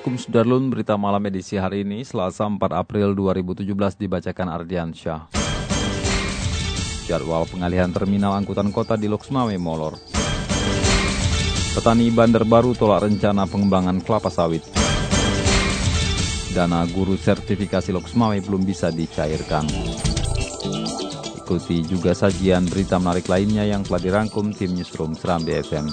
Assalamualaikum Sudarlun, berita malam edisi hari ini, Selasa 4 April 2017 dibacakan Ardian Syah. Jadwal pengalihan terminal angkutan kota di Loksmawe molor. Petani Bandar Baru tolak rencana pengembangan kelapa sawit. Dana guru sertifikasi Loksmawe belum bisa dicairkan. Ikuti juga sajian berita menarik lainnya yang telah dirangkum tim Newsroom Serambi FM.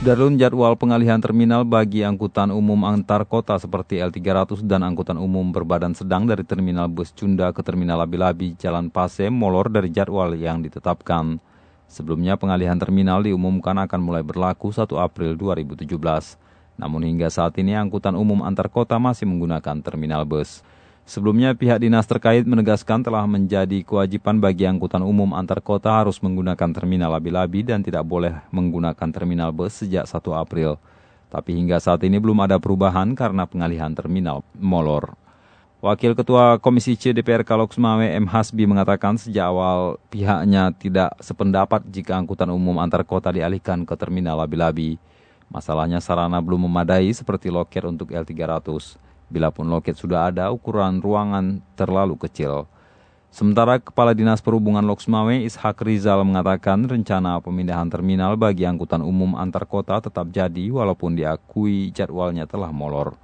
Sudarlun jadwal pengalihan terminal bagi angkutan umum antar kota seperti L300 dan angkutan umum berbadan sedang dari terminal bus Cunda ke terminal Labi-Labi Jalan Pase molor dari jadwal yang ditetapkan. Sebelumnya pengalihan terminal diumumkan akan mulai berlaku 1 April 2017. Namun hingga saat ini angkutan umum antar kota masih menggunakan terminal bus. Sebelumnya pihak dinas terkait menegaskan telah menjadi kewajiban bagi angkutan umum antar kota harus menggunakan terminal labi-labi dan tidak boleh menggunakan terminal bus sejak 1 April. Tapi hingga saat ini belum ada perubahan karena pengalihan terminal molor. Wakil Ketua Komisi C DPR Kaloksmawe M. Hasbi mengatakan sejak awal pihaknya tidak sependapat jika angkutan umum antar kota dialihkan ke terminal labi-labi. Masalahnya sarana belum memadai seperti loket untuk L300. Bila pun loket sudah ada, ukuran ruangan terlalu kecil. Sementara Kepala Dinas Perhubungan Loksmawe Ishak Rizal mengatakan rencana pemindahan terminal bagi angkutan umum antar kota tetap jadi walaupun diakui jadwalnya telah molor.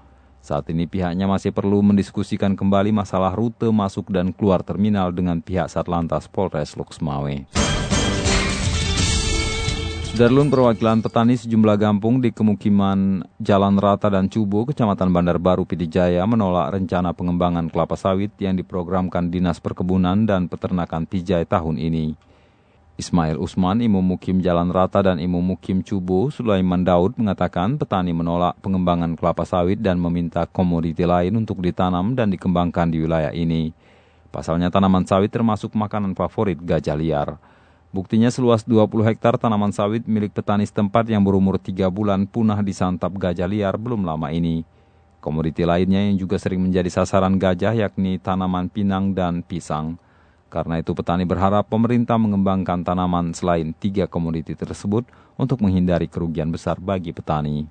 Saat ini pihaknya masih perlu mendiskusikan kembali masalah rute masuk dan keluar terminal dengan pihak Satlantas Polres Loksmawe. Darlun perwakilan petani sejumlah kampung di kemukiman Jalan Rata dan Cubo, Kecamatan Bandar Baru, Pidijaya menolak rencana pengembangan kelapa sawit yang diprogramkan Dinas Perkebunan dan Peternakan Pijai tahun ini. Ismail Usman, Imam Mukim Jalan Rata dan Imam Mukim Cubo, Sulaiman Daud mengatakan petani menolak pengembangan kelapa sawit dan meminta komoditi lain untuk ditanam dan dikembangkan di wilayah ini. Pasalnya tanaman sawit termasuk makanan favorit gajah liar. Buktinya seluas 20 hektar tanaman sawit milik petani setempat yang berumur 3 bulan punah disantap gajah liar belum lama ini. Komoditi lainnya yang juga sering menjadi sasaran gajah yakni tanaman pinang dan pisang. Karena itu petani berharap pemerintah mengembangkan tanaman selain tiga komoditi tersebut untuk menghindari kerugian besar bagi petani.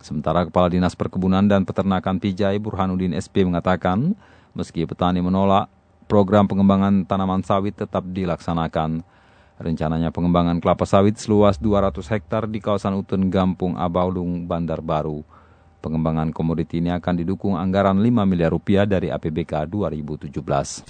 Sementara Kepala Dinas Perkebunan dan Peternakan Pijai Burhanuddin SP mengatakan, meski petani menolak, program pengembangan tanaman sawit tetap dilaksanakan. Rencananya pengembangan kelapa sawit seluas 200 hektar di kawasan Utun Gampung Abaulung, Bandar Baru. Pengembangan komoditi ini akan didukung anggaran 5 miliar rupiah dari APBK 2017.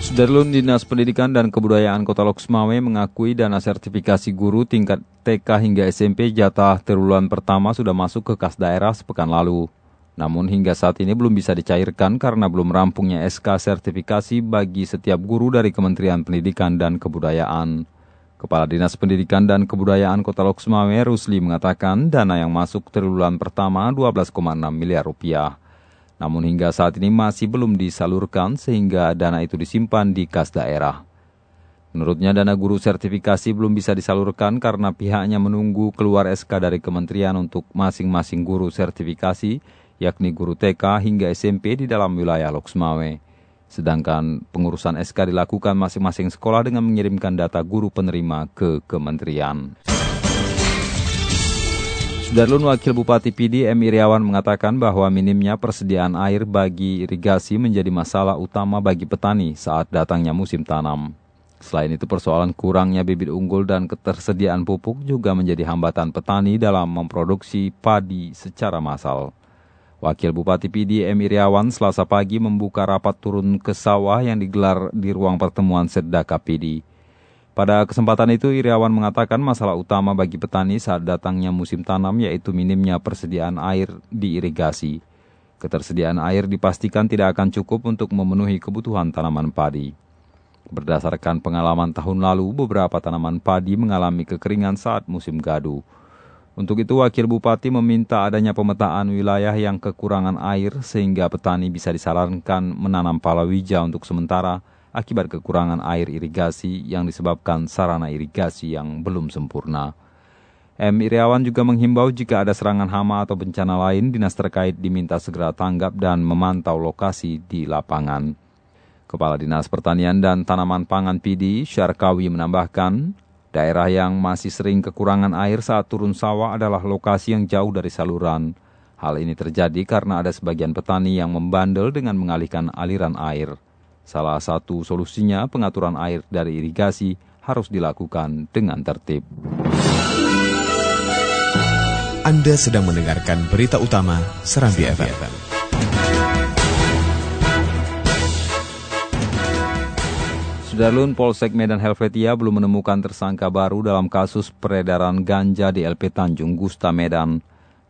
Sudarlun Dinas Pendidikan dan Kebudayaan Kota Loksmawe mengakui dana sertifikasi guru tingkat TK hingga SMP jatah triwulan pertama sudah masuk ke kas daerah sepekan lalu. Namun hingga saat ini belum bisa dicairkan karena belum rampungnya SK sertifikasi bagi setiap guru dari Kementerian Pendidikan dan Kebudayaan. Kepala Dinas Pendidikan dan Kebudayaan Kota Loksmawe Rusli mengatakan dana yang masuk triwulan pertama 12,6 miliar rupiah. Namun hingga saat ini masih belum disalurkan sehingga dana itu disimpan di kas daerah. Menurutnya dana guru sertifikasi belum bisa disalurkan karena pihaknya menunggu keluar SK dari kementerian untuk masing-masing guru sertifikasi yakni guru TK hingga SMP di dalam wilayah Loksmawe. Sedangkan pengurusan SK dilakukan masing-masing sekolah dengan mengirimkan data guru penerima ke kementerian. Sudarlun Wakil Bupati PD M. Iriawan mengatakan bahwa minimnya persediaan air bagi irigasi menjadi masalah utama bagi petani saat datangnya musim tanam. Selain itu persoalan kurangnya bibit unggul dan ketersediaan pupuk juga menjadi hambatan petani dalam memproduksi padi secara massal. Wakil Bupati PD M. Iriawan selasa pagi membuka rapat turun ke sawah yang digelar di ruang pertemuan Sedaka PD. Pada kesempatan itu Iriawan mengatakan masalah utama bagi petani saat datangnya musim tanam yaitu minimnya persediaan air di irigasi. Ketersediaan air dipastikan tidak akan cukup untuk memenuhi kebutuhan tanaman padi. Berdasarkan pengalaman tahun lalu, beberapa tanaman padi mengalami kekeringan saat musim gadu. Untuk itu, Wakil Bupati meminta adanya pemetaan wilayah yang kekurangan air sehingga petani bisa disarankan menanam palawija untuk sementara akibat kekurangan air irigasi yang disebabkan sarana irigasi yang belum sempurna. M. Iriawan juga menghimbau jika ada serangan hama atau bencana lain, dinas terkait diminta segera tanggap dan memantau lokasi di lapangan. Kepala Dinas Pertanian dan Tanaman Pangan PD, Syarkawi menambahkan, Daerah yang masih sering kekurangan air saat turun sawah adalah lokasi yang jauh dari saluran. Hal ini terjadi karena ada sebagian petani yang membandel dengan mengalihkan aliran air. Salah satu solusinya pengaturan air dari irigasi harus dilakukan dengan tertib. Anda sedang mendengarkan berita utama Serambi FM. Sudarlun Polsek Medan Helvetia belum menemukan tersangka baru dalam kasus peredaran ganja di LP Tanjung Gusta Medan.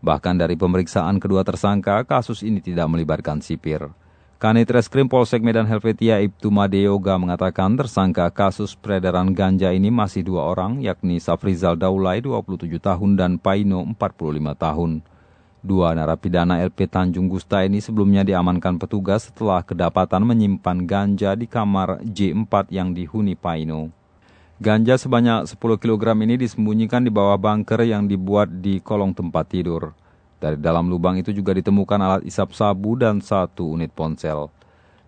Bahkan dari pemeriksaan kedua tersangka, kasus ini tidak melibatkan sipir. Kanit Reskrim Polsek Medan Helvetia Ibtu Madeyoga mengatakan tersangka kasus peredaran ganja ini masih dua orang, yakni Safrizal Daulay 27 tahun dan Paino 45 tahun. Dua narapidana LP Tanjung Gusta ini sebelumnya diamankan petugas setelah kedapatan menyimpan ganja di kamar J4 yang dihuni Paino. Ganja sebanyak 10 kg ini disembunyikan di bawah bunker yang dibuat di kolong tempat tidur. Dari dalam lubang itu juga ditemukan alat isap sabu dan satu unit ponsel.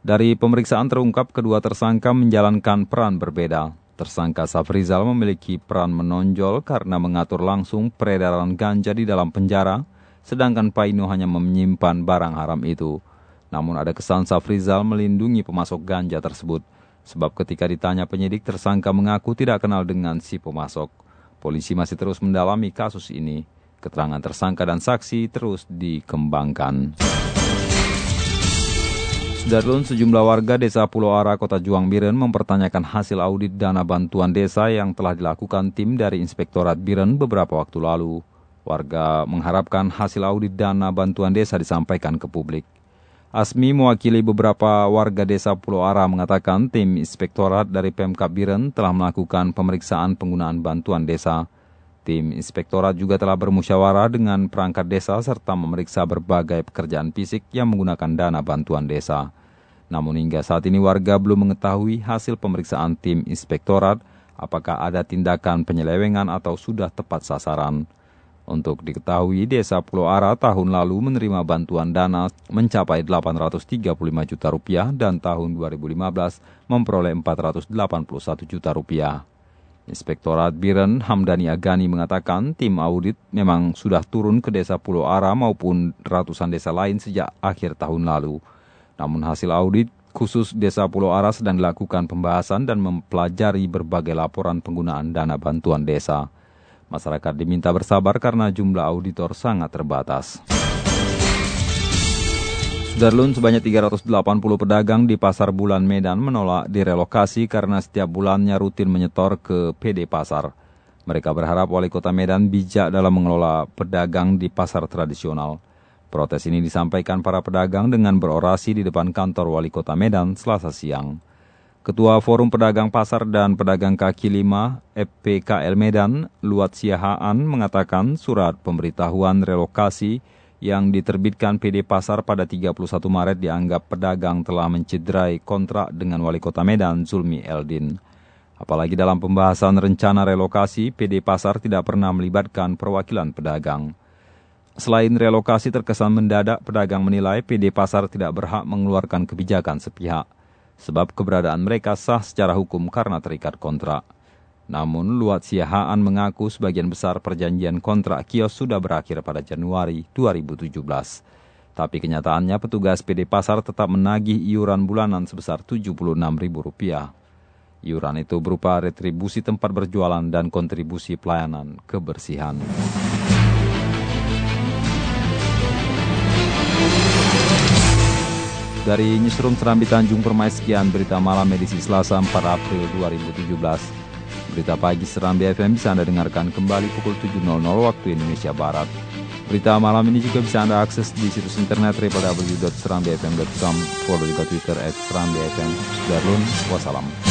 Dari pemeriksaan terungkap kedua tersangka menjalankan peran berbeda. Tersangka Safrizal memiliki peran menonjol karena mengatur langsung peredaran ganja di dalam penjara, sedangkan Paino hanya menyimpan barang haram itu. Namun ada kesan Safrizal melindungi pemasok ganja tersebut, sebab ketika ditanya penyidik tersangka mengaku tidak kenal dengan si pemasok. Polisi masih terus mendalami kasus ini. Keterangan tersangka dan saksi terus dikembangkan. Darlun sejumlah warga desa Pulau Ara, Kota Juang Biren mempertanyakan hasil audit dana bantuan desa yang telah dilakukan tim dari Inspektorat Biren beberapa waktu lalu. Warga mengharapkan hasil audit dana bantuan desa disampaikan ke publik. Asmi mewakili beberapa warga desa Pulau Ara mengatakan tim inspektorat dari Pemkap Biren telah melakukan pemeriksaan penggunaan bantuan desa. Tim inspektorat juga telah bermusyawarah dengan perangkat desa serta memeriksa berbagai pekerjaan fisik yang menggunakan dana bantuan desa. Namun hingga saat ini warga belum mengetahui hasil pemeriksaan tim inspektorat apakah ada tindakan penyelewengan atau sudah tepat sasaran. Untuk diketahui, Desa Pulau Ara tahun lalu menerima bantuan dana mencapai 835 juta rupiah dan tahun 2015 memperoleh 481 juta rupiah. Inspektorat Biren Hamdani Agani mengatakan tim audit memang sudah turun ke Desa Pulau Ara maupun ratusan desa lain sejak akhir tahun lalu. Namun hasil audit khusus Desa Pulau Ara sedang dilakukan pembahasan dan mempelajari berbagai laporan penggunaan dana bantuan desa. Masyarakat diminta bersabar karena jumlah auditor sangat terbatas. Sudarlun sebanyak 380 pedagang di Pasar Bulan Medan menolak direlokasi karena setiap bulannya rutin menyetor ke PD Pasar. Mereka berharap wali kota Medan bijak dalam mengelola pedagang di pasar tradisional. Protes ini disampaikan para pedagang dengan berorasi di depan kantor wali kota Medan selasa siang. Ketua Forum Pedagang Pasar dan Pedagang Kaki Lima FPKL Medan, Luat Siahaan, mengatakan surat pemberitahuan relokasi yang diterbitkan PD Pasar pada 31 Maret dianggap pedagang telah mencederai kontrak dengan Wali Kota Medan, Zulmi Eldin. Apalagi dalam pembahasan rencana relokasi, PD Pasar tidak pernah melibatkan perwakilan pedagang. Selain relokasi terkesan mendadak, pedagang menilai PD Pasar tidak berhak mengeluarkan kebijakan sepihak sebab keberadaan mereka sah secara hukum karena terikat kontrak. Namun, Luat Siahaan mengaku sebagian besar perjanjian kontrak kios sudah berakhir pada Januari 2017. Tapi kenyataannya petugas PD Pasar tetap menagih iuran bulanan sebesar Rp76.000. Iuran itu berupa retribusi tempat berjualan dan kontribusi pelayanan kebersihan. Dari Newsroom Serambi Tanjung Permai sekian berita malam edisi Selasa 4 April 2017. Berita pagi Serambi FM bisa Anda dengarkan kembali pukul 7.00 waktu Indonesia Barat. Berita malam ini juga bisa Anda akses di situs internet www.serambifm.com, follow juga Twitter at Serambi FM. Darulun, wassalam.